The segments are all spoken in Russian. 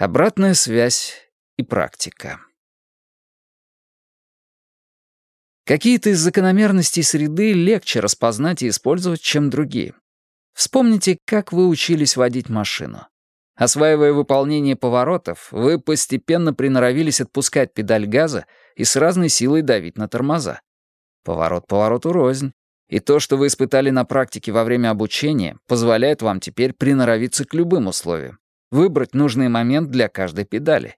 Обратная связь и практика. Какие-то из закономерностей среды легче распознать и использовать, чем другие. Вспомните, как вы учились водить машину. Осваивая выполнение поворотов, вы постепенно приноровились отпускать педаль газа и с разной силой давить на тормоза. Поворот повороту рознь. И то, что вы испытали на практике во время обучения, позволяет вам теперь приноровиться к любым условиям, выбрать нужный момент для каждой педали.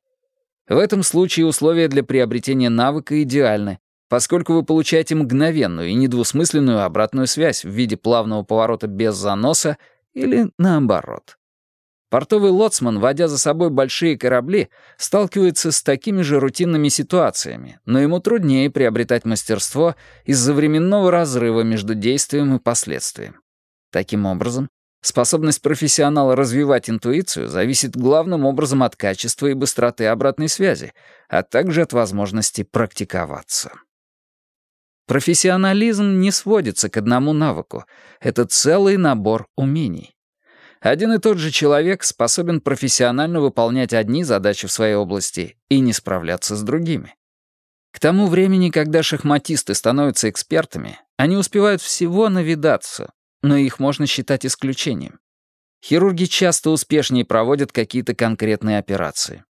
В этом случае условия для приобретения навыка идеальны, поскольку вы получаете мгновенную и недвусмысленную обратную связь в виде плавного поворота без заноса или наоборот. Портовый лоцман, водя за собой большие корабли, сталкивается с такими же рутинными ситуациями, но ему труднее приобретать мастерство из-за временного разрыва между действием и последствием. Таким образом, способность профессионала развивать интуицию зависит главным образом от качества и быстроты обратной связи, а также от возможности практиковаться. Профессионализм не сводится к одному навыку. Это целый набор умений. Один и тот же человек способен профессионально выполнять одни задачи в своей области и не справляться с другими. К тому времени, когда шахматисты становятся экспертами, они успевают всего навидаться, но их можно считать исключением. Хирурги часто успешнее проводят какие-то конкретные операции.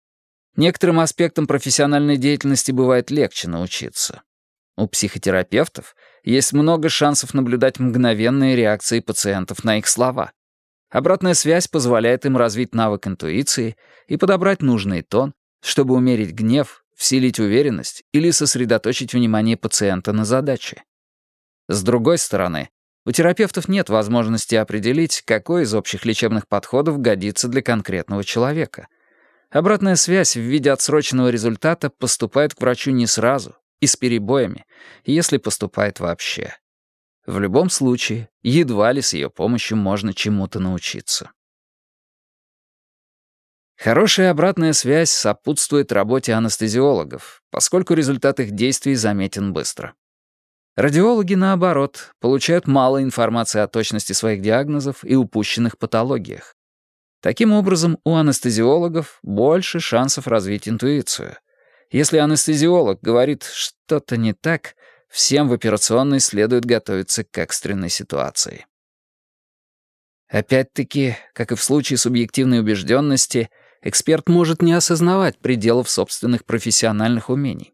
Некоторым аспектам профессиональной деятельности бывает легче научиться. У психотерапевтов есть много шансов наблюдать мгновенные реакции пациентов на их слова. Обратная связь позволяет им развить навык интуиции и подобрать нужный тон, чтобы умерить гнев, вселить уверенность или сосредоточить внимание пациента на задаче. С другой стороны, у терапевтов нет возможности определить, какой из общих лечебных подходов годится для конкретного человека. Обратная связь в виде отсроченного результата поступает к врачу не сразу и с перебоями, если поступает вообще. В любом случае, едва ли с ее помощью можно чему-то научиться. Хорошая обратная связь сопутствует работе анестезиологов, поскольку результат их действий заметен быстро. Радиологи, наоборот, получают мало информации о точности своих диагнозов и упущенных патологиях. Таким образом, у анестезиологов больше шансов развить интуицию. Если анестезиолог говорит «что-то не так», всем в операционной следует готовиться к экстренной ситуации. Опять-таки, как и в случае субъективной убежденности, эксперт может не осознавать пределов собственных профессиональных умений.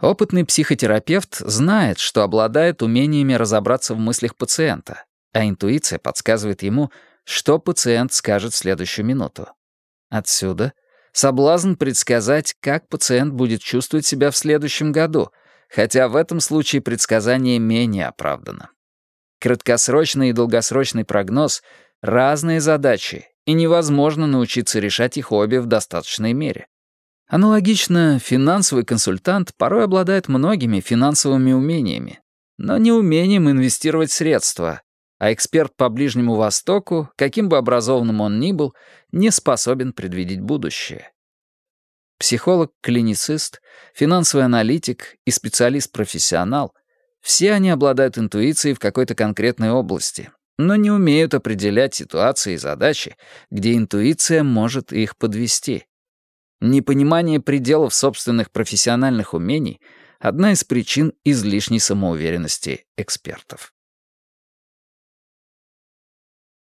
Опытный психотерапевт знает, что обладает умениями разобраться в мыслях пациента, а интуиция подсказывает ему, что пациент скажет в следующую минуту. Отсюда соблазн предсказать, как пациент будет чувствовать себя в следующем году, хотя в этом случае предсказание менее оправдано. Краткосрочный и долгосрочный прогноз — разные задачи, и невозможно научиться решать их обе в достаточной мере. Аналогично, финансовый консультант порой обладает многими финансовыми умениями, но не умением инвестировать средства, а эксперт по Ближнему Востоку, каким бы образованным он ни был, не способен предвидеть будущее. Психолог, клиницист, финансовый аналитик и специалист-профессионал — все они обладают интуицией в какой-то конкретной области, но не умеют определять ситуации и задачи, где интуиция может их подвести. Непонимание пределов собственных профессиональных умений — одна из причин излишней самоуверенности экспертов.